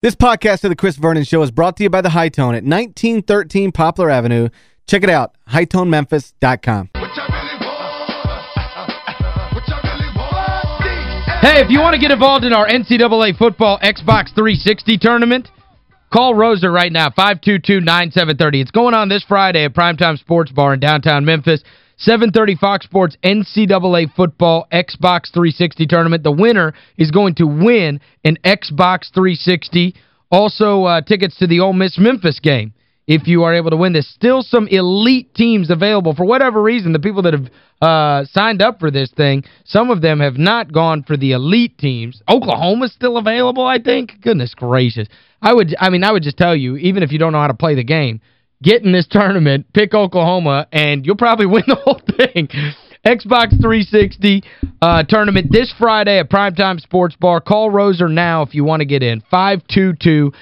This podcast of the Chris Vernon Show is brought to you by The Hi-Tone at 1913 Poplar Avenue. Check it out, hitonememphis.com. Hey, if you want to get involved in our NCAA football Xbox 360 tournament, call Rosa right now, 522-9730. It's going on this Friday at Primetime Sports Bar in downtown Memphis. 730 Fox Sports NCAA Football Xbox 360 tournament. The winner is going to win an Xbox 360. Also, uh, tickets to the Ole Miss Memphis game if you are able to win this. Still some elite teams available. For whatever reason, the people that have uh, signed up for this thing, some of them have not gone for the elite teams. Oklahoma's still available, I think. Goodness gracious. I would I mean, I would just tell you, even if you don't know how to play the game, get in this tournament, pick Oklahoma, and you'll probably win the whole thing. Xbox 360 uh, tournament this Friday at Primetime Sports Bar. Call Roser now if you want to get in. 522-9730,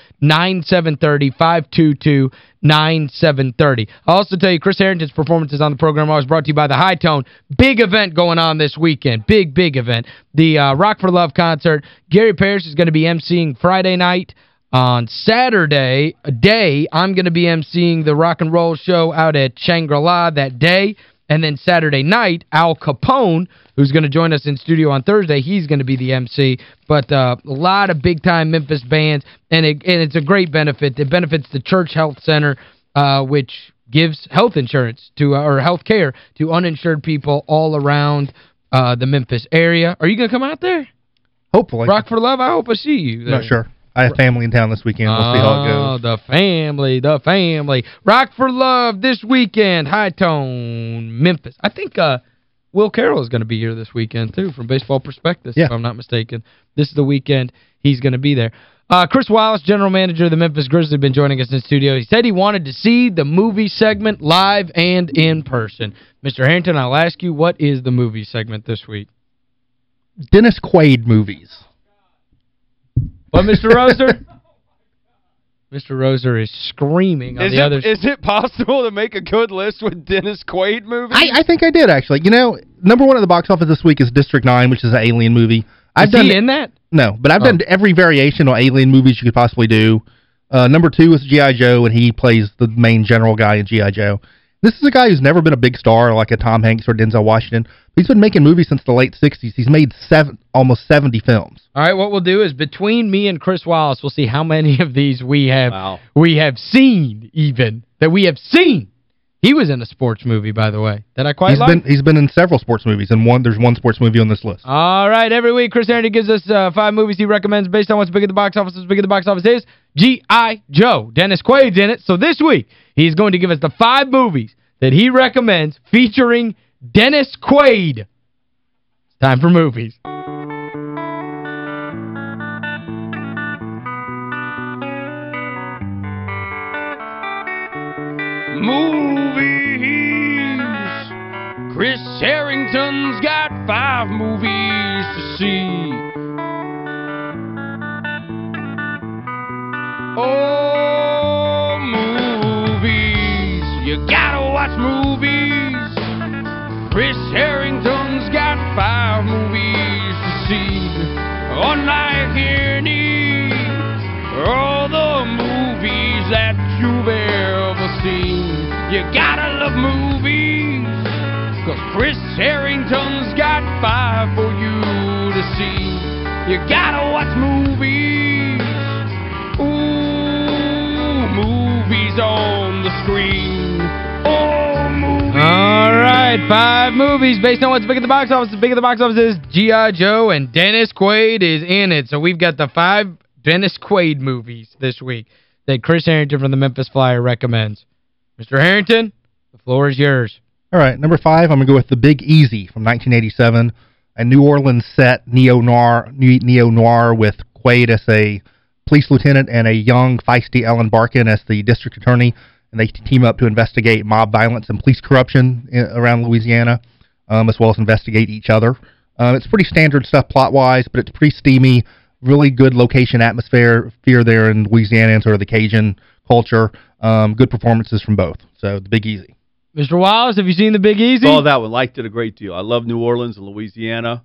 522-9730. I'll also tell you, Chris Harrington's performances on the program always brought to you by the Hi-Tone. Big event going on this weekend. Big, big event. The uh, Rock for Love concert. Gary Parrish is going to be emceeing Friday night. On Saturday, a day, I'm going to be emceeing the rock and roll show out at Shangri-La that day. And then Saturday night, Al Kapone, who's going to join us in studio on Thursday, he's going to be the MC. But uh, a lot of big-time Memphis bands, and, it, and it's a great benefit. It benefits the Church Health Center, uh, which gives health insurance to uh, or health care to uninsured people all around uh, the Memphis area. Are you going to come out there? Hopefully. Rock for Love, I hope I see you there. Not sure. I have family in town this weekend. We'll see how it Oh, goes. the family, the family. Rock for Love this weekend. Hi-Tone, Memphis. I think uh, Will Carroll is going to be here this weekend, too, from Baseball Prospectus, Yeah. if I'm not mistaken. This is the weekend he's going to be there. Uh, Chris Wallace, general manager of the Memphis Grizzlies, has been joining us in studio. He said he wanted to see the movie segment live and in person. Mr. Harrington, I'll ask you, what is the movie segment this week? Dennis Quaid movies. What, Mr. Roser? Mr. Roser is screaming on Is the it, other is it possible to make a good list with Dennis Quaid movies? I, I think I did, actually. You know, number one at the box office this week is District 9, which is an alien movie. I've Is done he in that? No, but I've Oh. done every variation on alien movies you could possibly do. Uh, number two is G.I. Joe, and he plays the main general guy in G.I. Joe. This is a guy who's never been a big star like a Tom Hanks or Denzel Washington. He's been making movies since the late 60s. He's made seven almost 70 films. All right, what we'll do is between me and Chris Wallace, we'll see how many of these we have Wow. we have seen even that we have seen. He was in a sports movie, by the way, that I quite He's like. been he's been in several sports movies, and one there's one sports movie on this list. All right, every week Chris Harrington gives us uh, five movies he recommends based on what's big at the box office. What's big at the box office is G.I. Joe. Dennis Quaid's in it. So this week, he's going to give us the five movies that he recommends featuring Dennis Quaid. It's time for movies. movies. Harrington's got five movies to see. Oh, movies. You gotta watch movies. Chris Harrington's got five movies to see. Unlike any all the movies that you've ever seen. You gotta love movies, cause Chris Harrington's got five for you to see. You gotta watch movies, ooh, movies on the screen. Oh, movies. All right, five movies based on what's big at the box office. The big at the box office is G.I. Joe, and Dennis Quaid is in it. So we've got the five Dennis Quaid movies this week that Chris Harrington from the Memphis Flyer recommends. Mr. Harrington, the floor is yours. All right, number five, I'm going to go with The Big Easy from 1987, a New Orleans set neo-noir neo-noir with Quaid as a police lieutenant and a young, feisty Ellen Barkin as the district attorney, and they team up to investigate mob violence and police corruption in, around Louisiana, um, as well as investigate each other. Um, it's pretty standard stuff plot-wise, but it's pretty steamy, really good location atmosphere fear there in Louisiana and sort of the Cajun culture. Um, good performances from both. So, The Big Easy. Mr. Wallace, have you seen The Big Easy? Saw that one. Liked it a great deal. I love New Orleans and Louisiana.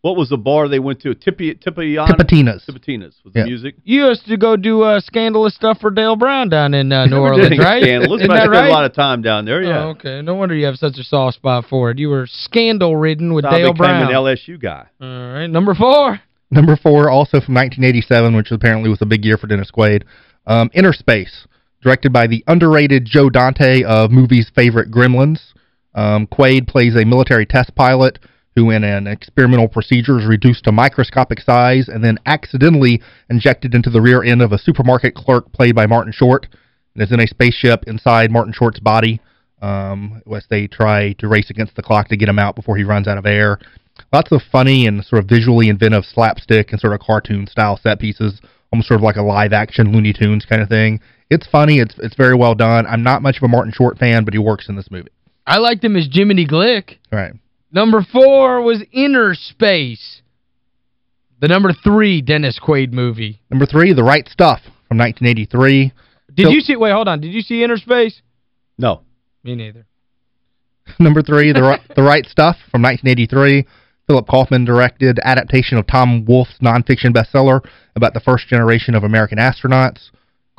What was the bar they went to? Tippy, Tippiana? Tipitina's. Tipitina's with Yeah. the music. You used to go do uh, scandalous stuff for Dale Brown down in uh, New Orleans, right? Scandalous, Isn't that right? a lot of time down there, yeah. Oh, okay. No wonder you have such a soft spot for it. You were scandal-ridden with So I Dale became Brown. an LSU guy. All right, number four. Number four, also from 1987, which apparently was a big year for Dennis Quaid. Um, Innerspace, directed by the underrated Joe Dante of movies' favorite Gremlins. Um, Quaid plays a military test pilot who, in an experimental procedure, is reduced to microscopic size and then accidentally injected into the rear end of a supermarket clerk played by Martin Short and is in a spaceship inside Martin Short's body um, as they try to race against the clock to get him out before he runs out of air. Lots of funny and sort of visually inventive slapstick and sort of cartoon-style set pieces, almost sort of like a live-action Looney Tunes kind of thing. It's funny. It's it's very well done. I'm not much of a Martin Short fan, but he works in this movie. I liked him as Jiminy Glick. Right. Number four was Innerspace. The number three Dennis Quaid movie. Number three, The Right Stuff from 1983. Did So- you see, wait, hold on. Did you see Innerspace? No. Me neither. Number three, The, Ri- the Right Stuff from 1983. Philip Kaufman directed adaptation of Tom Wolfe's nonfiction bestseller about the first generation of American astronauts.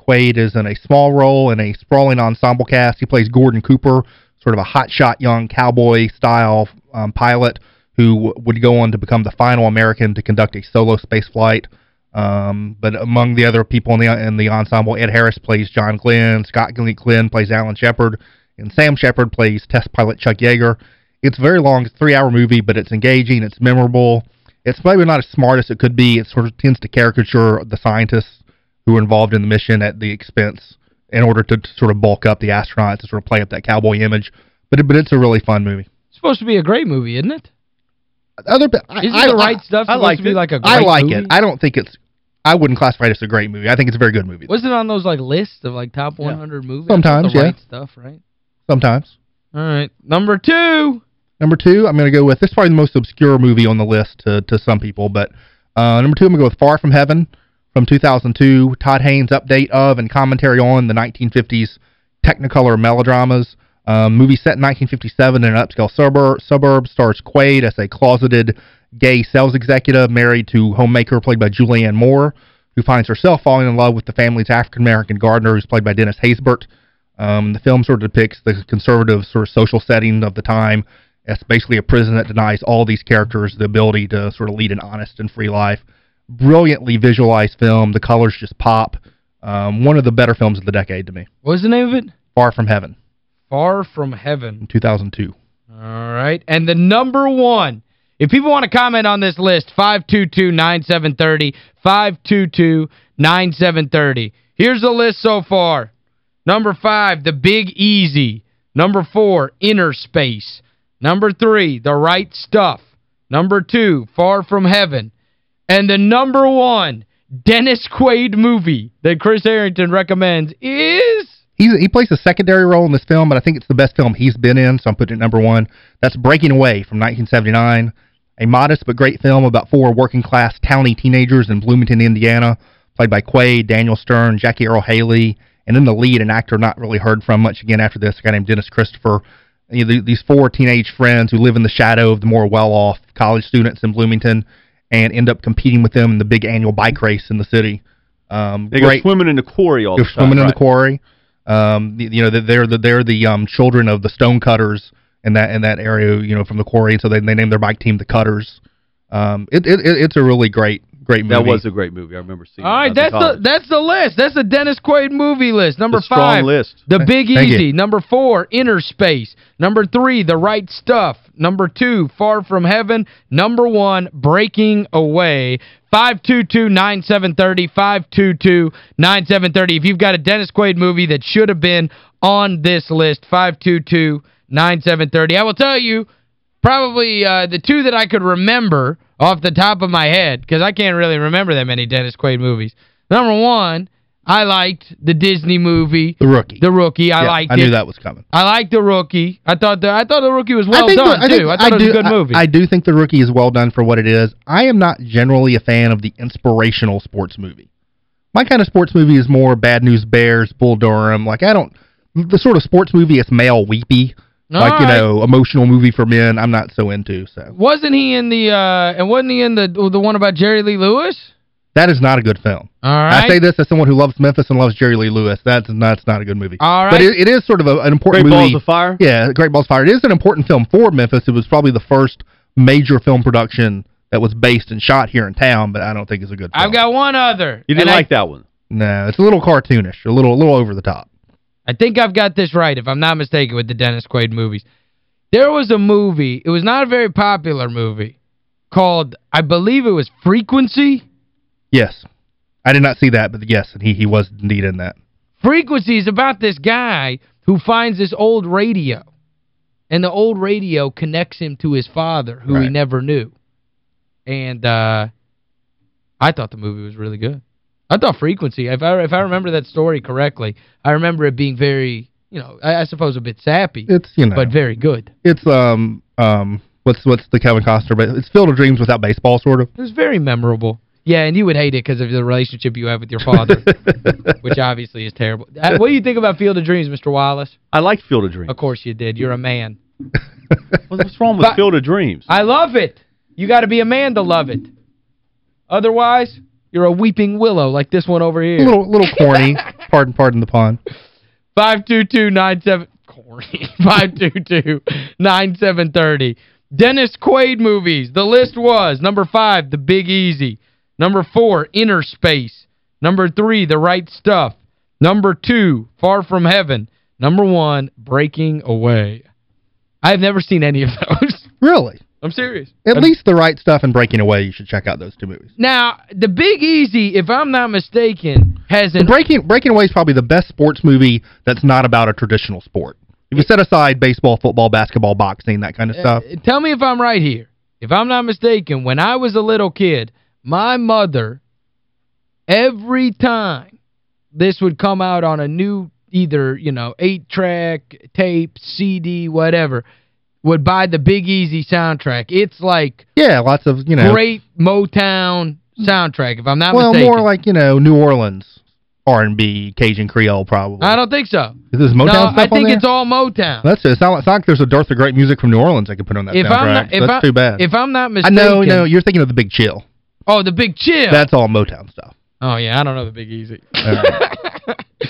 Quaid is in a small role in a sprawling ensemble cast. He plays Gordon Cooper, sort of a hotshot young cowboy-style um, pilot who would go on to become the final American to conduct a solo space flight. Um, but among the other people in the in the ensemble, Ed Harris plays John Glenn, Scott Glenn plays Alan Shepard, and Sam Shepard plays test pilot Chuck Yeager. It's very long. Three-hour movie, but it's engaging. It's memorable. It's maybe not as smart as it could be. It sort of tends to caricature the scientists who were involved in the mission at the expense in order to, to sort of bulk up the astronauts and sort of play up that cowboy image. But it, but it's a really fun movie. It's supposed to be a great movie, isn't it? Other I, Isn't I, the right stuff I supposed to be it. like a great I like movie? it. I don't think it's I wouldn't classify it as a great movie. I think it's a very good movie. Wasn't it on those like lists of like top 100 movies? Sometimes, the yeah. right stuff, right? Sometimes. All right. Number two. Number two, I'm going to go with, this is probably the most obscure movie on the list to, to some people, but uh, number two, I'm going to go with Far From Heaven from 2002. Todd Haynes' update of and commentary on the 1950s Technicolor melodramas. Um, movie set in 1957 in an upscale suburb, suburb stars Quaid as a closeted gay sales executive married to homemaker played by Julianne Moore, who finds herself falling in love with the family's African-American gardener who's played by Dennis Haysbert. Um, the film sort of depicts the conservative sort of social setting of the time as basically a prison that denies all these characters the ability to sort of lead an honest and free life. Brilliantly visualized film. The colors just pop. Um, one of the better films of the decade to me. What's the name of it? Far From Heaven Far From Heaven. in 2002. All right. And the number one, if people want to comment on this list, 522-9730, 522-9730. Here's the list so far. Number five, The Big Easy. Number four, Innerspace. Number three, The Right Stuff. Number two, Far From Heaven. And the number one Dennis Quaid movie that Chris Harrington recommends is... He's, he plays a secondary role in this film, but I think it's the best film he's been in, so I'm putting it number one. That's Breaking Away from 1979. A modest but great film about four working-class towny teenagers in Bloomington, Indiana, played by Quaid, Daniel Stern, Jackie Earle Haley, and in the lead, an actor not really heard from much again after this, a guy named Dennis Christopher. You know, these four teenage friends who live in the shadow of the more well-off college students in Bloomington and end up competing with them in the big annual bike race in the city. Um, They great. go swimming in the quarry all They're the time. swimming in the quarry. Um, you know, they're the they're the um children of the stone cutters in that in that area, you know, from the quarry, so they they named their bike team the Cutters. Um, it it- it's a really great great movie. That was a great movie. I remember seeing All right, that's the that's the list. That's the Dennis Quaid movie list. Number strong five, list. The Big Thank you. Easy. Number four, Innerspace. Number three, The Right Stuff. Number two, Far From Heaven. Number one, Breaking Away. 522-9730, 522-9730. If you've got a Dennis Quaid movie that should have been on this list, 522-9730. I will tell you, probably uh, the two that I could remember off the top of my head, because I can't really remember that many Dennis Quaid movies. Number one, I liked the Disney movie, The Rookie. The Rookie. I Yeah, liked I knew it. that was coming. I liked The Rookie. I thought the I thought The Rookie was well I done, the- I think- too. I thought it was do, a good I- movie. I, do think The Rookie is well done for what it is. I am not generally a fan of the inspirational sports movie. My kind of sports movie is more Bad News Bears, Bull Durham. Like, I don't... The sort of sports movie is male weepy. All like, you right. know, emotional movie for men, I'm not so into. So Wasn't he in the, uh, and wasn't he in the the one about Jerry Lee Lewis? That is not a good film. All right. I say this as someone who loves Memphis and loves Jerry Lee Lewis. That's not, that's not a good movie. All right. But it, it is sort of a, an important Great movie. Balls of Fire? Yeah, Great Balls of Fire. It is an important film for Memphis. It was probably the first major film production that was based and shot here in town, but I don't think it's a good film. I've got one other. You didn't and I- like that one? No, it's a little cartoonish, a little a little over the top. I think I've got this right, if I'm not mistaken, with the Dennis Quaid movies. There was a movie, it was not a very popular movie, called, I believe it was Frequency. Yes. I did not see that, but yes, and he he was indeed in that. Frequency is about this guy who finds this old radio. And the old radio connects him to his father, who he never knew. And uh, I thought the movie was really good. I thought Frequency, if I if I remember that story correctly, I remember it being very, you know, I, I suppose a bit sappy, It's, you know, but very good. it's um um what's what's the Kevin Costner, but it's Field of Dreams without baseball sort of. It was very memorable. Yeah, and you would hate it because of the relationship you have with your father, which obviously is terrible. Uh, What do you think about Field of Dreams, Mr. Wallace? I like Field of Dreams. Of course you did. You're a man. What's wrong with But- Field of Dreams? I love it. You got to be a man to love it. Otherwise, you're a weeping willow like this one over here. a little little corny. pardon pardon the pun. 522-97... Corny. 522-9730. Dennis Quaid movies. The list was number five, The Big Easy. Number four, Innerspace. Number three, The Right Stuff. Number two, Far From Heaven. Number one, Breaking Away. I've never seen any of those. Really? I'm serious. At I've- least The Right Stuff and Breaking Away, you should check out those two movies. Now, The Big Easy, if I'm not mistaken, has an... Breaking Breaking Away is probably the best sports movie that's not about a traditional sport. If you set aside baseball, football, basketball, boxing, that kind of stuff. Uh, tell me if I'm right here. If I'm not mistaken, when I was a little kid, my mother, every time this would come out on a new, either, you know, 8-track, tape, CD, whatever, would buy the Big Easy soundtrack. It's like Yeah, lots of, you know. great Motown soundtrack, if I'm not well, mistaken. more like, you know, New Orleans R&B, Cajun Creole probably. I don't think so. Is this Motown no, stuff I think it's all Motown. That's it. It's not, it's not like there's a dearth of great music from New Orleans I could put on that if soundtrack. I'm not, if That's I, too bad. If I'm not mistaken. I know, no, you're thinking of the Big Chill. Oh, the Big Chill. That's all Motown stuff. Oh, yeah, I don't know the Big Easy. Right.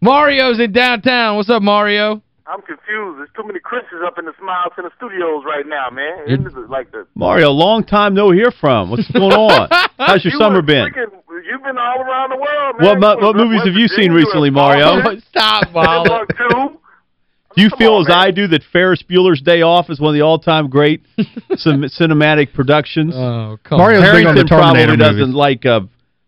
Mario's in downtown. What's up, Mario? I'm confused. There's too many Chris's up in the Smile Center studios right now, man. You're- This is like the Mario, long time no hear from. What's going on? How's your You summer been? freaking- you've been all around the world, man. What mo- You what movies have you seen recently, Mario? Stop, Mario. Denmark. Do you Come feel on, as man. I do that Ferris Bueller's Day Off is one of the all-time great cinematic productions? Oh, come Mario- on. On the Harrington probably Terminator doesn't like uh,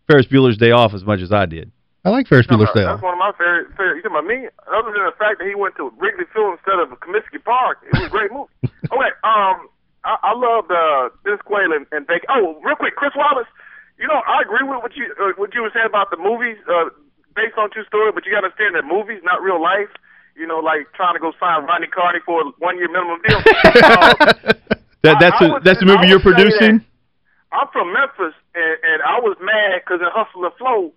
Ferris Bueller's Day Off as much as I did. I like Ferris Bueller's Day That's one of my favorite. favorite you talking about me? Other than the fact that he went to Wrigley Field instead of Comiskey Park, it was a great movie. okay, um, I, I love uh, Dennis Quaid and, and Bacon. Oh, real quick, Chris Wallace. You know, I agree with what you uh, what you were saying about the movies uh, based on true story, but you got to understand that movies, not real life. You know, like trying to go sign Rodney Carney for a one year minimum deal. uh, That that's I- I a would- that's the movie you're producing? I'm from Memphis, and, and I was mad because in Hustle and Flow,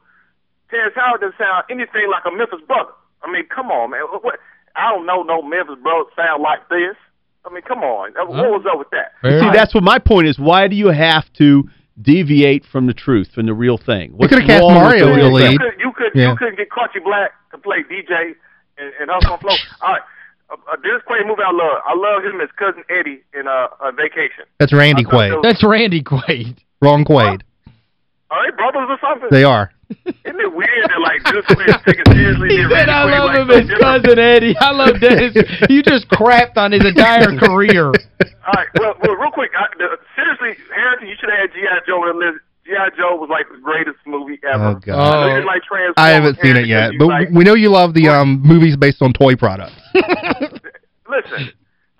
Terrence Howard doesn't sound anything like a Memphis brother. I mean, come on, man. What, what, I don't know no Memphis brother sound like this. I mean, come on. Uh, What was up with that? Very See, nice. that's what my point is. Why do you have to deviate from the truth, from the real thing? What's could've cast wrong with Mario in real the thing? lead. You could, you could, Yeah. you couldn't get Crunchy Black to play DJ and, and Hustle and Flow. All right. Uh, uh, Dennis Quaid movie I love. I love him as cousin Eddie in uh, uh, Vacation. That's Randy Quaid. was- That's Randy Quaid. Wrong Quaid. Are they brothers or something? They are. Isn't it weird that like Dennis Quaid is taken seriously? He said, I love like, him so as different? cousin Eddie. I love Dennis. you just crapped on his entire career. All right. Well, well real quick. I, the, seriously, Harrison, you should have had G.I. Joe on the list. G.I. Joe was like the greatest movie ever. Oh, God. I know you like Transformers. I haven't seen it yet, but like- we know you love the um movies based on toy products. listen,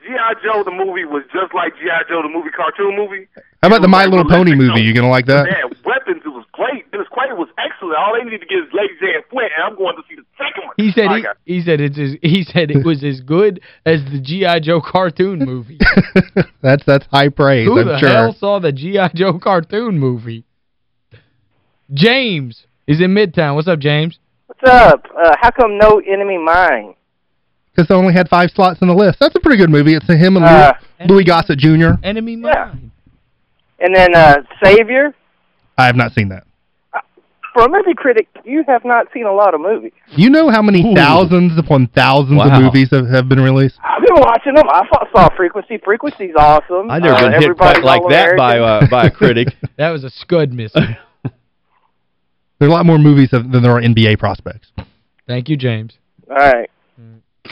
G.I. Joe the movie was just like G.I. Joe the movie cartoon movie. How about the My Little Pony movie? though. You gonna like that? Man, weapons, it was great. Dennis Quaid was excellent. All they needed to get is Lady Jaye and Flint, and I'm going to see the second one. He said he, right, he said it's as, he said it was as good as the G.I. Joe cartoon movie. that's that's high praise, Who I'm the hell saw the G.I. Joe cartoon movie? James is in Midtown. What's up, James? What's up? Uh, how come no enemy mine? because they only had five slots in the list. That's a pretty good movie. It's him and Uh, Louis, Louis Gossett Jr. Enemy Yeah. Mine. And then uh, Savior. I have not seen that. For a movie critic, you have not seen a lot of movies. You know how many Ooh. thousands upon thousands Wow. of movies have, have been released? I've been watching them. I saw, saw Frequency. Frequency's awesome. I never uh, been hit quite like that by uh, by a critic. That was a scud missile. There are a lot more movies than there are NBA prospects. Thank you, James. All right.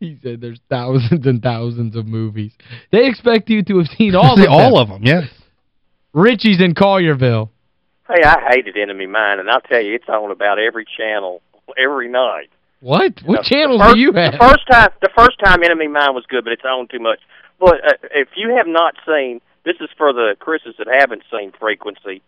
He said there's thousands and thousands of movies. They expect you to have seen all See, of them. all of them, yes. Richie's in Collierville. Hey, I hated Enemy Mine, and I'll tell you, it's on about every channel every night. What? What The channels first- do you have? The first time, the first time Enemy Mine was good, but it's on too much. But uh, if you have not seen, this is for the Chris's that haven't seen Frequency.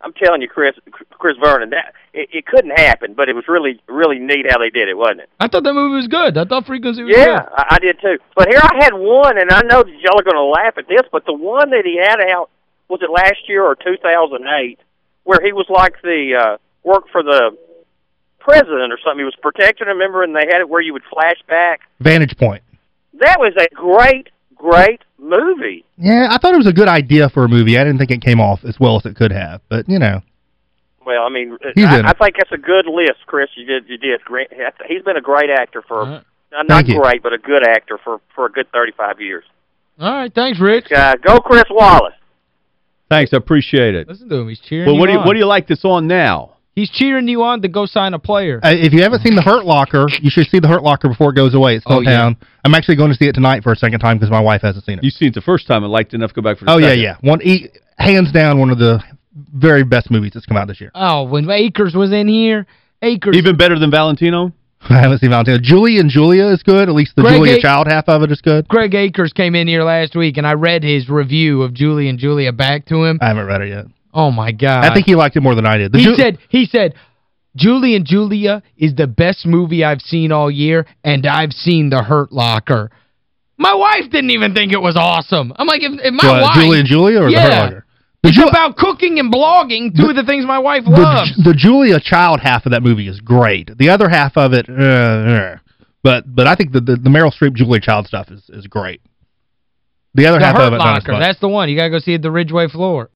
I'm telling you, Chris, Chris Vernon, that it, it couldn't happen, but it was really, really neat how they did it, wasn't it? I thought that movie was good. I thought Frequency was Yeah, good. I, I did too. But here I had one, and I know that y'all are going to laugh at this, but the one that he had out was it last year or 2008, where he was like the uh, work for the president or something. He was protecting. him, Remember, and they had it where you would flash back. Vantage Point. That was a great, great movie. Yeah, I thought it was a good idea for a movie. I didn't think it came off as well as it could have. But, you know, Well, I mean, He's I, in I think that's a good list, Chris. You did, you did. Great. He's been a great actor for Uh-huh. uh, not Thank you. great, but a good actor for for a good 35 years. All right, thanks, Rich. Uh, go, Chris Wallace. Thanks, I appreciate it. Listen to him. He's cheering Well, you what do you on. what do you like that's on now? He's cheering you on to go sign a player. Uh, if you haven't seen The Hurt Locker, you should see The Hurt Locker before it goes away. It's still Oh, in yeah. I'm actually going to see it tonight for a second time because my wife hasn't seen it. You seen it the first time and liked enough to go back for the oh, yeah, second. yeah. One e Hands down, one of the very best movies that's come out this year. Oh, when Akers was in here, Akers. Even better than Valentino? I haven't seen Valentino. Julie and Julia is good. At least the Greg Julia A- Child half of it is good. Greg Akers came in here last week, and I read his review of Julie and Julia back to him. I haven't read it yet. Oh, my God. I think he liked it more than I did. The he Ju- said, he said, Julie and Julia is the best movie I've seen all year, and I've seen The Hurt Locker. My wife didn't even think it was awesome. I'm like, if, if my what, wife... Julie and Julia or The Hurt Locker? The, It's Ju- about cooking and blogging, two of the things my wife loves. the Julia Child half of that movie is great. The other half of it, uh, uh, but but I think the, the the Meryl Streep Julia Child stuff is is great. The other The half Hurt of it Locker, that's the one. You got to go see it at the Ridgeway Four.